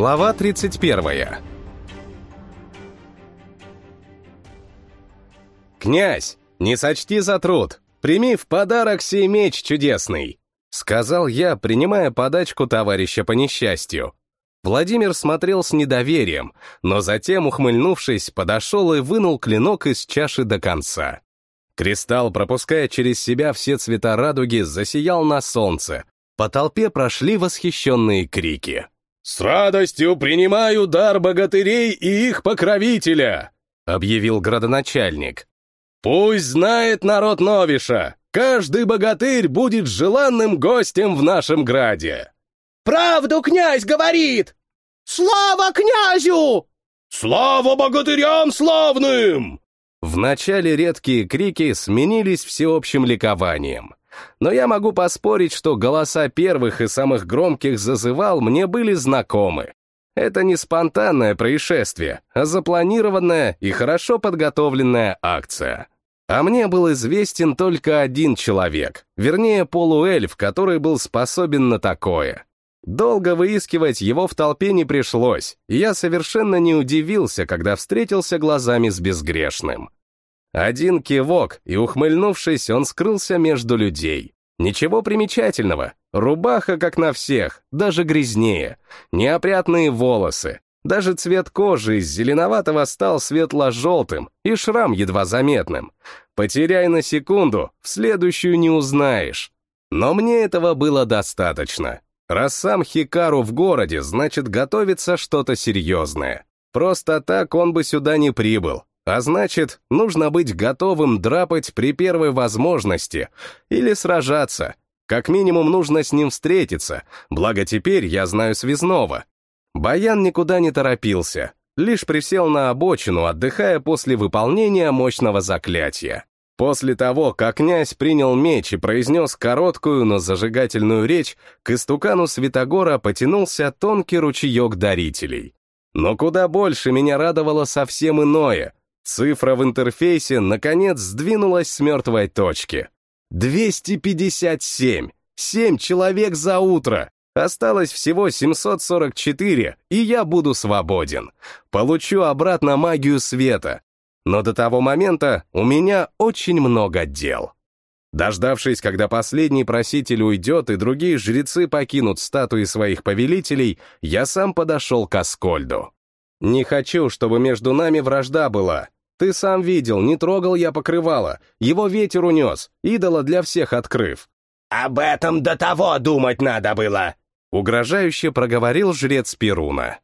Глава 31 «Князь, не сочти за труд, прими в подарок сей меч чудесный», сказал я, принимая подачку товарища по несчастью. Владимир смотрел с недоверием, но затем, ухмыльнувшись, подошел и вынул клинок из чаши до конца. Кристалл, пропуская через себя все цвета радуги, засиял на солнце. По толпе прошли восхищенные крики. «С радостью принимаю дар богатырей и их покровителя!» — объявил градоначальник. «Пусть знает народ Новиша, каждый богатырь будет желанным гостем в нашем граде!» «Правду князь говорит! Слава князю!» «Слава богатырям славным!» Вначале редкие крики сменились всеобщим ликованием. Но я могу поспорить, что голоса первых и самых громких зазывал мне были знакомы. Это не спонтанное происшествие, а запланированная и хорошо подготовленная акция. А мне был известен только один человек, вернее полуэльф, который был способен на такое. Долго выискивать его в толпе не пришлось, и я совершенно не удивился, когда встретился глазами с безгрешным. Один кивок, и, ухмыльнувшись, он скрылся между людей. Ничего примечательного. Рубаха, как на всех, даже грязнее. Неопрятные волосы. Даже цвет кожи из зеленоватого стал светло-желтым, и шрам едва заметным. Потеряй на секунду, в следующую не узнаешь. Но мне этого было достаточно. Раз сам Хикару в городе, значит, готовится что-то серьезное. Просто так он бы сюда не прибыл. А значит, нужно быть готовым драпать при первой возможности или сражаться. Как минимум нужно с ним встретиться, благо теперь я знаю связного. Баян никуда не торопился, лишь присел на обочину, отдыхая после выполнения мощного заклятия. После того, как князь принял меч и произнес короткую, но зажигательную речь, к истукану Святогора потянулся тонкий ручеек дарителей. Но куда больше меня радовало совсем иное. Цифра в интерфейсе, наконец, сдвинулась с мертвой точки. 257! Семь человек за утро! Осталось всего 744, и я буду свободен. Получу обратно магию света, но до того момента у меня очень много дел. Дождавшись, когда последний проситель уйдет и другие жрецы покинут статуи своих повелителей, я сам подошел к Аскольду. Не хочу, чтобы между нами вражда была. Ты сам видел, не трогал я покрывало, его ветер унес, идола для всех открыв. «Об этом до того думать надо было!» Угрожающе проговорил жрец Перуна.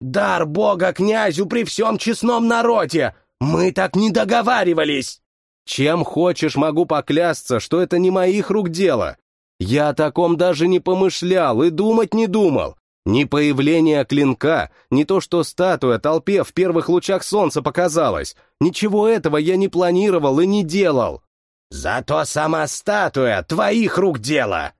«Дар бога князю при всем честном народе! «Мы так не договаривались!» «Чем хочешь, могу поклясться, что это не моих рук дело. Я о таком даже не помышлял и думать не думал. Ни появление клинка, ни то, что статуя толпе в первых лучах солнца показалась. Ничего этого я не планировал и не делал». «Зато сама статуя твоих рук дело!»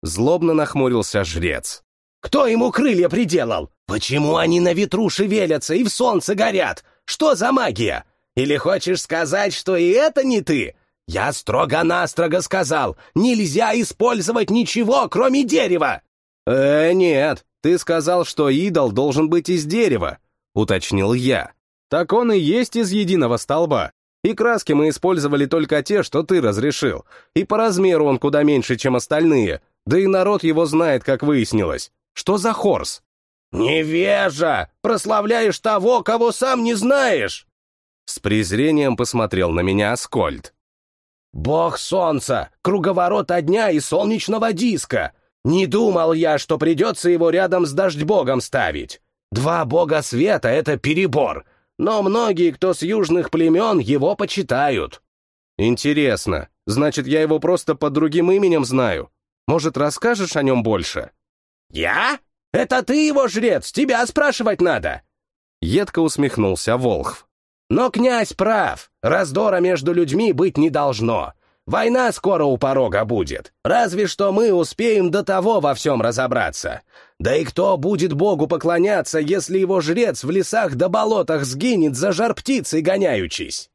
Злобно нахмурился жрец. «Кто ему крылья приделал? Почему они на ветру шевелятся и в солнце горят? Что за магия? Или хочешь сказать, что и это не ты? Я строго-настрого сказал, нельзя использовать ничего, кроме дерева!» «Э, нет, ты сказал, что идол должен быть из дерева», — уточнил я. «Так он и есть из единого столба. И краски мы использовали только те, что ты разрешил. И по размеру он куда меньше, чем остальные. Да и народ его знает, как выяснилось. Что за хорс?» «Невежа! Прославляешь того, кого сам не знаешь!» С презрением посмотрел на меня Аскольд. «Бог солнца, круговорота дня и солнечного диска! Не думал я, что придется его рядом с дождь-богом ставить. Два бога света — это перебор, но многие, кто с южных племен, его почитают». «Интересно, значит, я его просто под другим именем знаю. Может, расскажешь о нем больше?» «Я? Это ты его жрец, тебя спрашивать надо!» Едко усмехнулся Волхв. «Но князь прав, раздора между людьми быть не должно. Война скоро у порога будет. Разве что мы успеем до того во всем разобраться. Да и кто будет Богу поклоняться, если его жрец в лесах да болотах сгинет за жар птицей гоняючись?»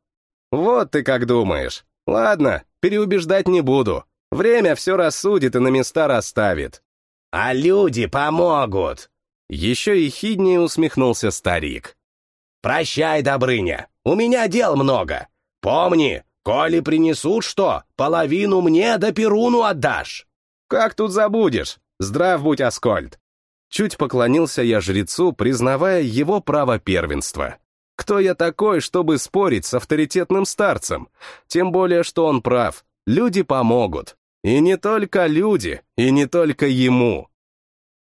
«Вот ты как думаешь. Ладно, переубеждать не буду. Время все рассудит и на места расставит. «А люди помогут!» Еще и хиднее усмехнулся старик. «Прощай, Добрыня, у меня дел много. Помни, коли принесут что, половину мне да Перуну отдашь». «Как тут забудешь? Здрав будь, Аскольд!» Чуть поклонился я жрецу, признавая его право первенства. Кто я такой, чтобы спорить с авторитетным старцем? Тем более, что он прав. Люди помогут. И не только люди, и не только ему.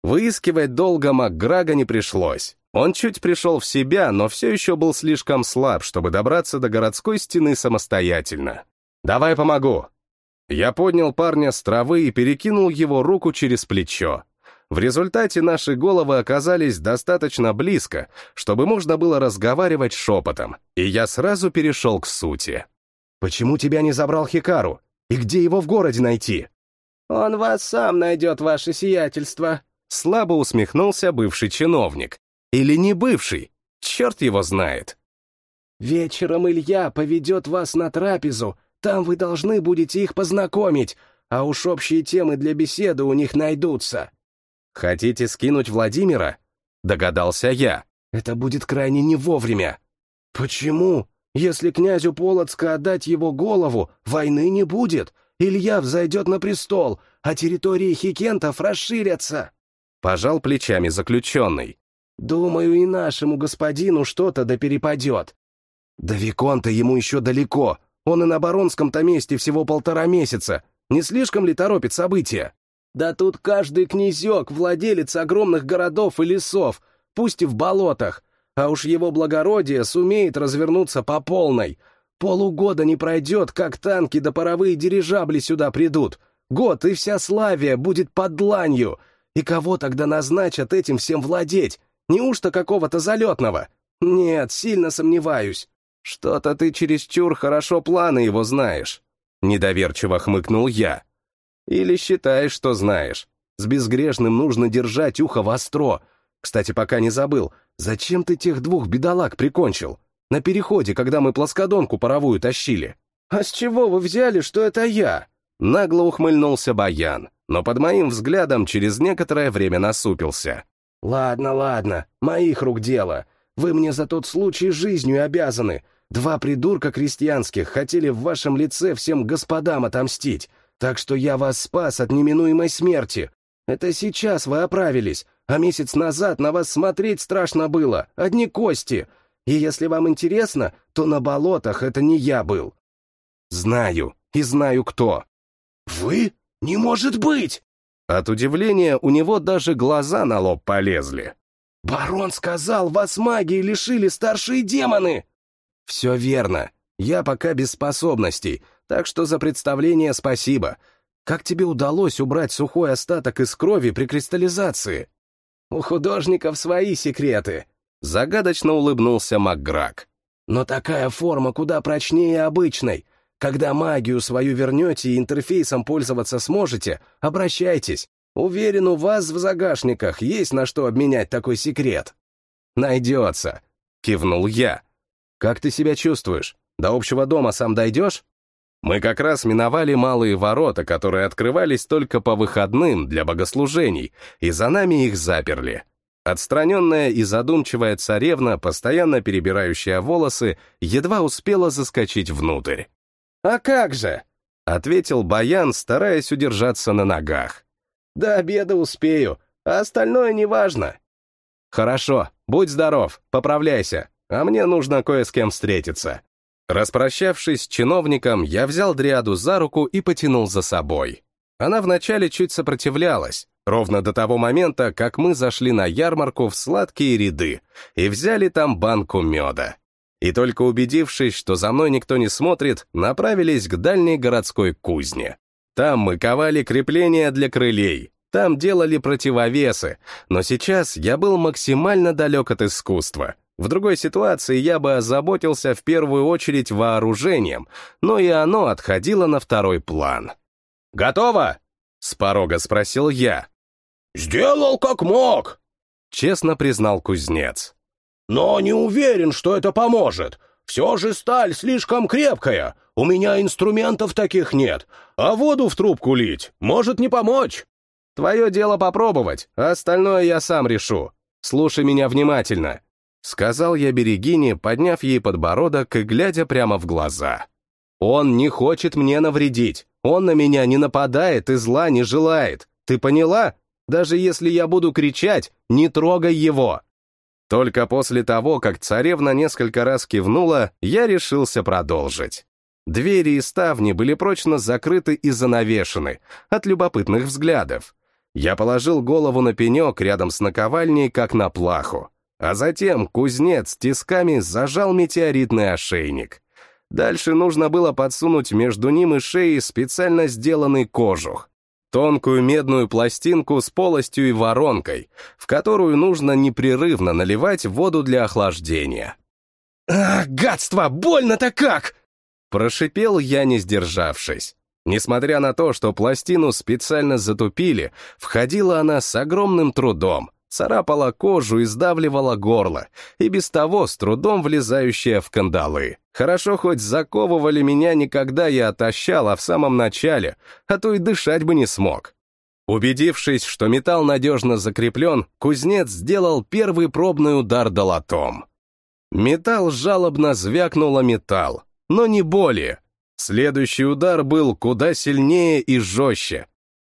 Выискивать долго Макграга не пришлось. Он чуть пришел в себя, но все еще был слишком слаб, чтобы добраться до городской стены самостоятельно. «Давай помогу!» Я поднял парня с травы и перекинул его руку через плечо. В результате наши головы оказались достаточно близко, чтобы можно было разговаривать шепотом, и я сразу перешел к сути. «Почему тебя не забрал Хикару? И где его в городе найти?» «Он вас сам найдет, ваше сиятельство», — слабо усмехнулся бывший чиновник. Или не бывший, черт его знает. «Вечером Илья поведет вас на трапезу, там вы должны будете их познакомить, а уж общие темы для беседы у них найдутся». «Хотите скинуть Владимира?» — догадался я. «Это будет крайне не вовремя». «Почему? Если князю Полоцка отдать его голову, войны не будет. Илья взойдет на престол, а территории хикентов расширятся». Пожал плечами заключенный. «Думаю, и нашему господину что-то да перепадет». «Да Виконта ему еще далеко. Он и на Баронском-то месте всего полтора месяца. Не слишком ли торопит события?» Да тут каждый князек — владелец огромных городов и лесов, пусть и в болотах, а уж его благородие сумеет развернуться по полной. Полугода не пройдет, как танки да паровые дирижабли сюда придут. Год, и вся Славия будет под дланью. И кого тогда назначат этим всем владеть? Неужто какого-то залетного? Нет, сильно сомневаюсь. Что-то ты чересчур хорошо планы его знаешь. Недоверчиво хмыкнул я. Или считаешь, что знаешь. С безгрешным нужно держать ухо востро. Кстати, пока не забыл, зачем ты тех двух бедолаг прикончил? На переходе, когда мы плоскодонку паровую тащили. «А с чего вы взяли, что это я?» Нагло ухмыльнулся Баян, но под моим взглядом через некоторое время насупился. «Ладно, ладно, моих рук дело. Вы мне за тот случай жизнью обязаны. Два придурка крестьянских хотели в вашем лице всем господам отомстить. Так что я вас спас от неминуемой смерти. Это сейчас вы оправились, а месяц назад на вас смотреть страшно было, одни кости. И если вам интересно, то на болотах это не я был». «Знаю, и знаю кто». «Вы? Не может быть!» От удивления у него даже глаза на лоб полезли. «Барон сказал, вас магии лишили старшие демоны!» «Все верно. Я пока без способностей, так что за представление спасибо. Как тебе удалось убрать сухой остаток из крови при кристаллизации? У художников свои секреты. Загадочно улыбнулся МакГрак. Но такая форма куда прочнее обычной. Когда магию свою вернете и интерфейсом пользоваться сможете, обращайтесь. Уверен, у вас в загашниках есть на что обменять такой секрет. Найдется, кивнул я. Как ты себя чувствуешь? До общего дома сам дойдешь? Мы как раз миновали малые ворота, которые открывались только по выходным для богослужений, и за нами их заперли. Отстраненная и задумчивая царевна, постоянно перебирающая волосы, едва успела заскочить внутрь. «А как же?» — ответил Баян, стараясь удержаться на ногах. «До обеда успею, а остальное неважно». «Хорошо, будь здоров, поправляйся, а мне нужно кое с кем встретиться». Распрощавшись с чиновником, я взял Дриаду за руку и потянул за собой. Она вначале чуть сопротивлялась, ровно до того момента, как мы зашли на ярмарку в сладкие ряды и взяли там банку меда. И только убедившись, что за мной никто не смотрит, направились к дальней городской кузне. Там мы ковали крепления для крылей, там делали противовесы, но сейчас я был максимально далек от искусства — в другой ситуации я бы озаботился в первую очередь вооружением, но и оно отходило на второй план. «Готово?» — с порога спросил я. «Сделал как мог», — честно признал кузнец. «Но не уверен, что это поможет. Все же сталь слишком крепкая, у меня инструментов таких нет, а воду в трубку лить может не помочь». «Твое дело попробовать, а остальное я сам решу. слушай меня внимательно», — сказал я Берегине, подняв ей подбородок и глядя прямо в глаза. «Он не хочет мне навредить, он на меня не нападает и зла не желает. Ты поняла? Даже если я буду кричать, не трогай его!» Только после того, как царевна несколько раз кивнула, я решился продолжить. Двери и ставни были прочно закрыты и занавешены от любопытных взглядов. Я положил голову на пенек рядом с наковальней, как на плаху. А затем кузнец тисками зажал метеоритный ошейник. Дальше нужно было подсунуть между ним и шеей специально сделанный кожух. Тонкую медную пластинку с полостью и воронкой, в которую нужно непрерывно наливать воду для охлаждения. «Ах, гадство, больно-то как!» Прошипел я, не сдержавшись. Несмотря на то, что пластину специально затупили, входила она с огромным трудом, царапала кожу и сдавливала горло, и без того с трудом влезающая в кандалы. Хорошо хоть заковывали меня никогда я отощал, а в самом начале, а то и дышать бы не смог. Убедившись, что металл надежно закреплен, кузнец сделал первый пробный удар долотом. Металл жалобно звякнуло металл, но не более. Следующий удар был куда сильнее и жестче.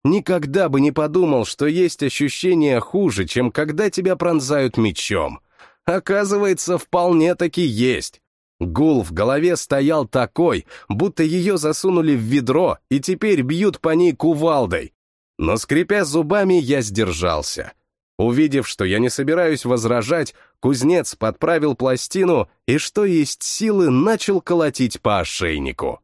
Никогда бы не подумал, что есть ощущение хуже, чем когда тебя пронзают мечом. Оказывается, вполне-таки есть. Гул в голове стоял такой, будто ее засунули в ведро и теперь бьют по ней кувалдой. Но, скрипя зубами, я сдержался. Увидев, что я не собираюсь возражать, кузнец подправил пластину и, что есть силы, начал колотить по ошейнику.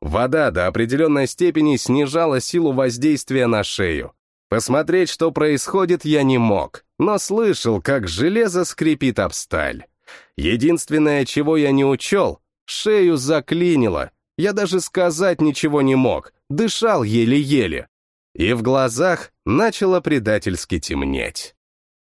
Вода до определенной степени снижала силу воздействия на шею. Посмотреть, что происходит, я не мог, но слышал, как железо скрипит об сталь. Единственное, чего я не учел, шею заклинило. Я даже сказать ничего не мог, дышал еле-еле. И в глазах начало предательски темнеть.